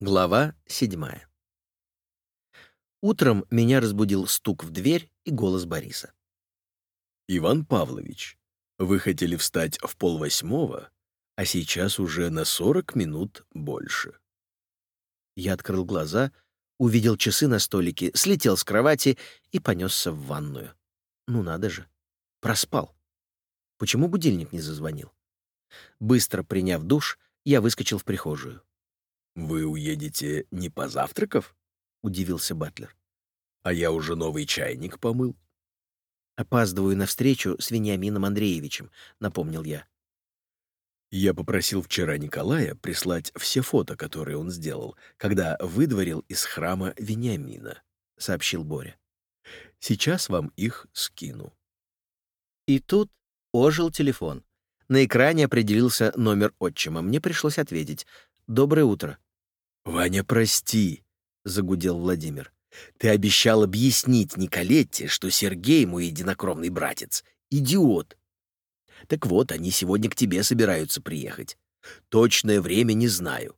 Глава седьмая. Утром меня разбудил стук в дверь и голос Бориса. «Иван Павлович, вы хотели встать в полвосьмого, а сейчас уже на сорок минут больше». Я открыл глаза, увидел часы на столике, слетел с кровати и понесся в ванную. Ну надо же, проспал. Почему будильник не зазвонил? Быстро приняв душ, я выскочил в прихожую. «Вы уедете не позавтракав?» — удивился Батлер. «А я уже новый чайник помыл». «Опаздываю на встречу с Вениамином Андреевичем», — напомнил я. Я попросил вчера Николая прислать все фото, которые он сделал, когда выдворил из храма Вениамина, — сообщил Боря. Сейчас вам их скину. И тут ожил телефон. На экране определился номер отчима. Мне пришлось ответить. «Доброе утро». «Ваня, прости», — загудел Владимир. «Ты обещал объяснить Николетте, что Сергей, мой единокровный братец, идиот. Так вот, они сегодня к тебе собираются приехать. Точное время не знаю».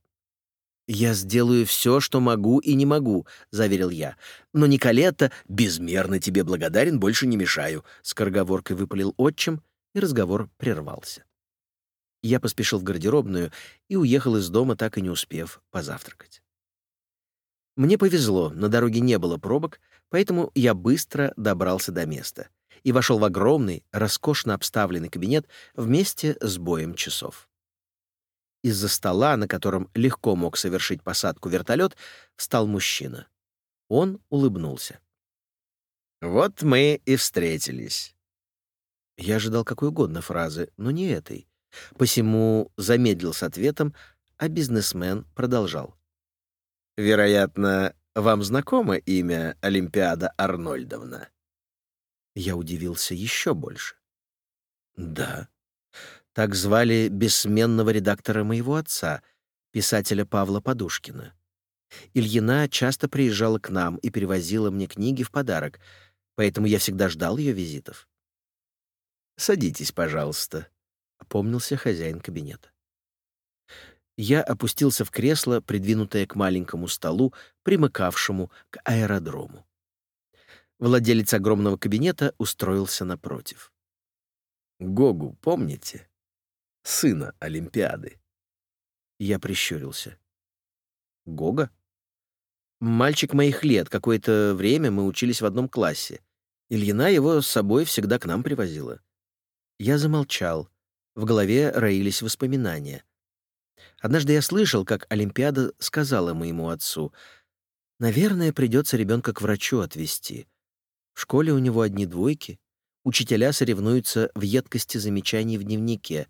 «Я сделаю все, что могу и не могу», — заверил я. «Но Николетта безмерно тебе благодарен, больше не мешаю», — скороговоркой выпалил отчим, и разговор прервался. Я поспешил в гардеробную и уехал из дома, так и не успев позавтракать. Мне повезло, на дороге не было пробок, поэтому я быстро добрался до места и вошел в огромный, роскошно обставленный кабинет вместе с боем часов. Из-за стола, на котором легко мог совершить посадку вертолет, встал мужчина. Он улыбнулся. «Вот мы и встретились». Я ожидал какой угодно фразы, но не этой. Посему замедлил с ответом, а бизнесмен продолжал. «Вероятно, вам знакомо имя Олимпиада Арнольдовна?» Я удивился еще больше. «Да. Так звали бессменного редактора моего отца, писателя Павла Подушкина. Ильина часто приезжала к нам и перевозила мне книги в подарок, поэтому я всегда ждал ее визитов. «Садитесь, пожалуйста», опомнился хозяин кабинета. Я опустился в кресло, придвинутое к маленькому столу, примыкавшему к аэродрому. Владелец огромного кабинета устроился напротив. «Гогу помните? Сына Олимпиады». Я прищурился. «Гога?» «Мальчик моих лет. Какое-то время мы учились в одном классе. Ильина его с собой всегда к нам привозила». Я замолчал, в голове роились воспоминания. Однажды я слышал, как Олимпиада сказала моему отцу, «Наверное, придется ребенка к врачу отвезти. В школе у него одни двойки. Учителя соревнуются в едкости замечаний в дневнике.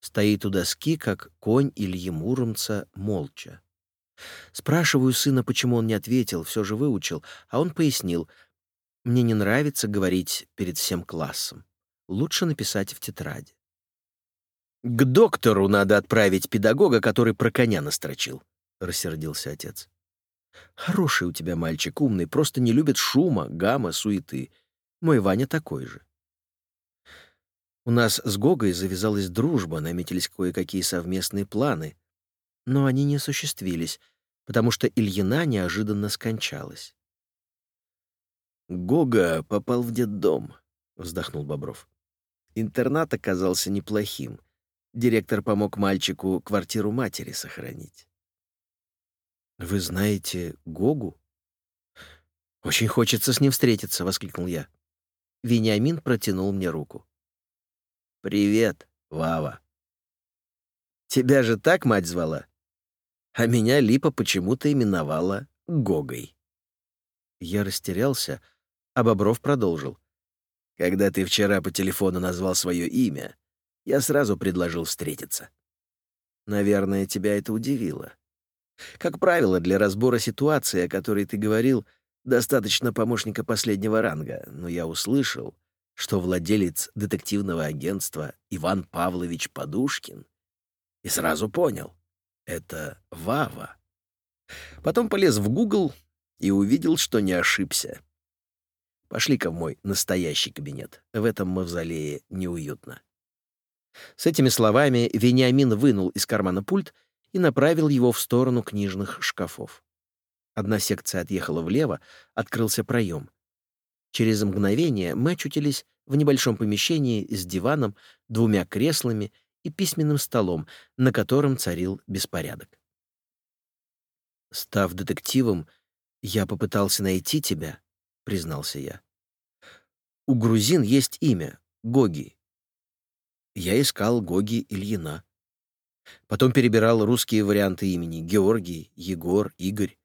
Стоит у доски, как конь Ильи Муромца, молча. Спрашиваю сына, почему он не ответил, все же выучил, а он пояснил, «Мне не нравится говорить перед всем классом. Лучше написать в тетради». «К доктору надо отправить педагога, который про коня настрочил», — рассердился отец. «Хороший у тебя мальчик, умный, просто не любит шума, гамма, суеты. Мой Ваня такой же». У нас с Гогой завязалась дружба, наметились кое-какие совместные планы, но они не осуществились, потому что Ильина неожиданно скончалась. «Гога попал в детдом», — вздохнул Бобров. Интернат оказался неплохим. Директор помог мальчику квартиру матери сохранить. «Вы знаете Гогу?» «Очень хочется с ним встретиться», — воскликнул я. Вениамин протянул мне руку. «Привет, Вава». «Тебя же так мать звала?» А меня Липа почему-то именовала Гогой. Я растерялся, а Бобров продолжил. «Когда ты вчера по телефону назвал свое имя, я сразу предложил встретиться. Наверное, тебя это удивило. Как правило, для разбора ситуации, о которой ты говорил, достаточно помощника последнего ранга, но я услышал, что владелец детективного агентства Иван Павлович Подушкин, и сразу понял — это Вава. Потом полез в Google и увидел, что не ошибся. Пошли-ка в мой настоящий кабинет. В этом мавзолее неуютно. С этими словами Вениамин вынул из кармана пульт и направил его в сторону книжных шкафов. Одна секция отъехала влево, открылся проем. Через мгновение мы очутились в небольшом помещении с диваном, двумя креслами и письменным столом, на котором царил беспорядок. «Став детективом, я попытался найти тебя», — признался я. «У грузин есть имя — Гоги. Я искал Гоги Ильина. Потом перебирал русские варианты имени — Георгий, Егор, Игорь.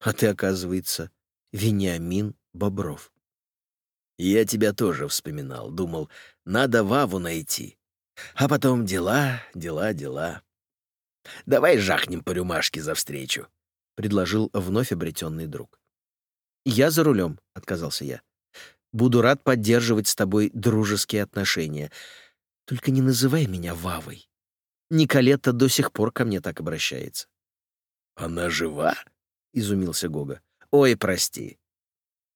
А ты, оказывается, Вениамин Бобров. Я тебя тоже вспоминал, думал, надо Ваву найти. А потом дела, дела, дела. Давай жахнем по рюмашке за встречу, — предложил вновь обретенный друг. «Я за рулем», — отказался я. «Буду рад поддерживать с тобой дружеские отношения. Только не называй меня Вавой. Николетта до сих пор ко мне так обращается». «Она жива?» — изумился Гога. «Ой, прости».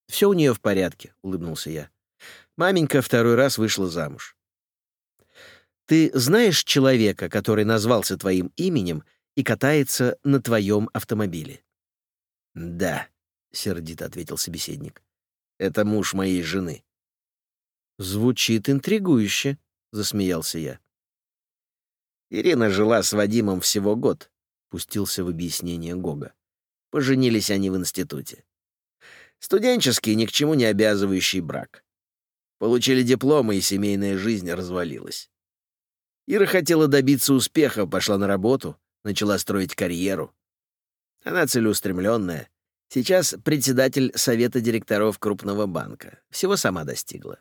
«Все у нее в порядке», — улыбнулся я. «Маменька второй раз вышла замуж». «Ты знаешь человека, который назвался твоим именем и катается на твоем автомобиле?» «Да», — сердито ответил собеседник. «Это муж моей жены». «Звучит интригующе», — засмеялся я. Ирина жила с Вадимом всего год, — пустился в объяснение Гога. Поженились они в институте. Студенческий, ни к чему не обязывающий брак. Получили дипломы, и семейная жизнь развалилась. Ира хотела добиться успеха, пошла на работу, начала строить карьеру. Она целеустремленная. Сейчас председатель совета директоров крупного банка. Всего сама достигла.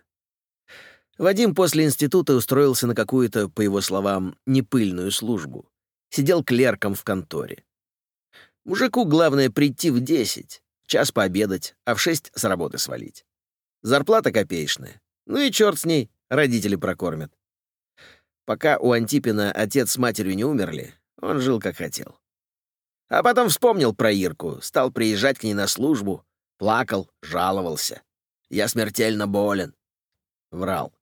Вадим после института устроился на какую-то, по его словам, непыльную службу. Сидел клерком в конторе. Мужику главное прийти в десять, час пообедать, а в шесть с работы свалить. Зарплата копеечная. Ну и черт с ней, родители прокормят. Пока у Антипина отец с матерью не умерли, он жил как хотел. А потом вспомнил про Ирку, стал приезжать к ней на службу, плакал, жаловался. «Я смертельно болен». Врал.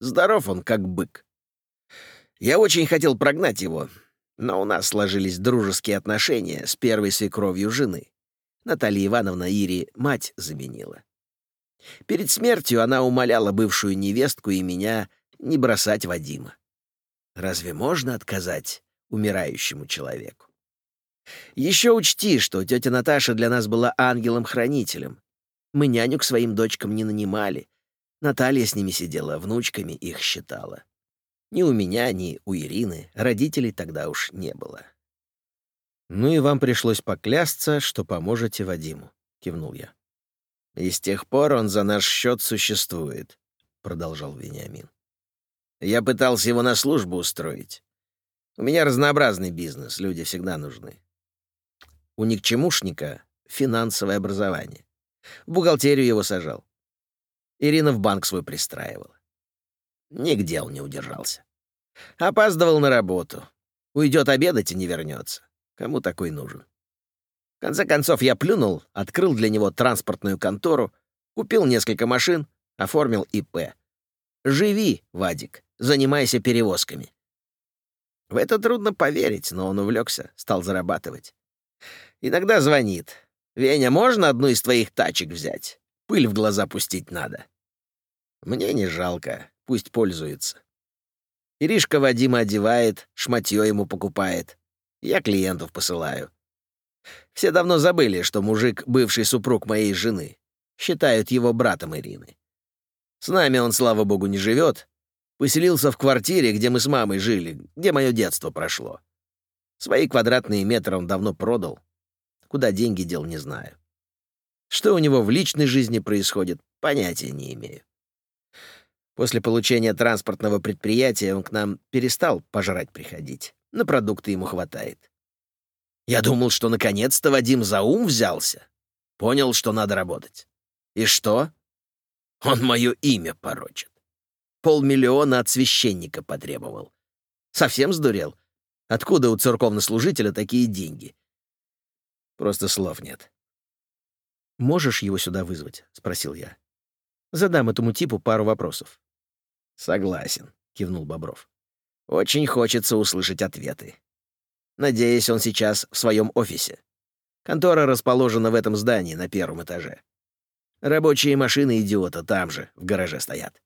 Здоров он, как бык. Я очень хотел прогнать его, но у нас сложились дружеские отношения с первой свекровью жены. Наталья Ивановна Ири мать заменила. Перед смертью она умоляла бывшую невестку и меня не бросать Вадима. Разве можно отказать умирающему человеку? Еще учти, что тетя Наташа для нас была ангелом-хранителем. Мы няню к своим дочкам не нанимали. Наталья с ними сидела, внучками их считала. Ни у меня, ни у Ирины родителей тогда уж не было. «Ну и вам пришлось поклясться, что поможете Вадиму», — кивнул я. «И с тех пор он за наш счет существует», — продолжал Вениамин. «Я пытался его на службу устроить. У меня разнообразный бизнес, люди всегда нужны. У никчемушника финансовое образование. В бухгалтерию его сажал. Ирина в банк свой пристраивала. Нигде он не удержался. Опаздывал на работу. Уйдет обедать и не вернется. Кому такой нужен? В конце концов, я плюнул, открыл для него транспортную контору, купил несколько машин, оформил ИП. Живи, Вадик, занимайся перевозками. В это трудно поверить, но он увлекся, стал зарабатывать. Иногда звонит. «Веня, можно одну из твоих тачек взять? Пыль в глаза пустить надо». Мне не жалко. Пусть пользуется. Иришка Вадима одевает, шматье ему покупает. Я клиентов посылаю. Все давно забыли, что мужик — бывший супруг моей жены. Считают его братом Ирины. С нами он, слава богу, не живет. Поселился в квартире, где мы с мамой жили, где мое детство прошло. Свои квадратные метры он давно продал. Куда деньги дел, не знаю. Что у него в личной жизни происходит, понятия не имею. После получения транспортного предприятия он к нам перестал пожрать приходить. На продукты ему хватает. Я думал, что наконец-то Вадим за ум взялся. Понял, что надо работать. И что? Он мое имя порочит. Полмиллиона от священника потребовал. Совсем сдурел? Откуда у церковнослужителя такие деньги? Просто слов нет. «Можешь его сюда вызвать?» — спросил я. «Задам этому типу пару вопросов». «Согласен», — кивнул Бобров. «Очень хочется услышать ответы. Надеюсь, он сейчас в своем офисе. Контора расположена в этом здании на первом этаже. Рабочие машины идиота там же, в гараже стоят.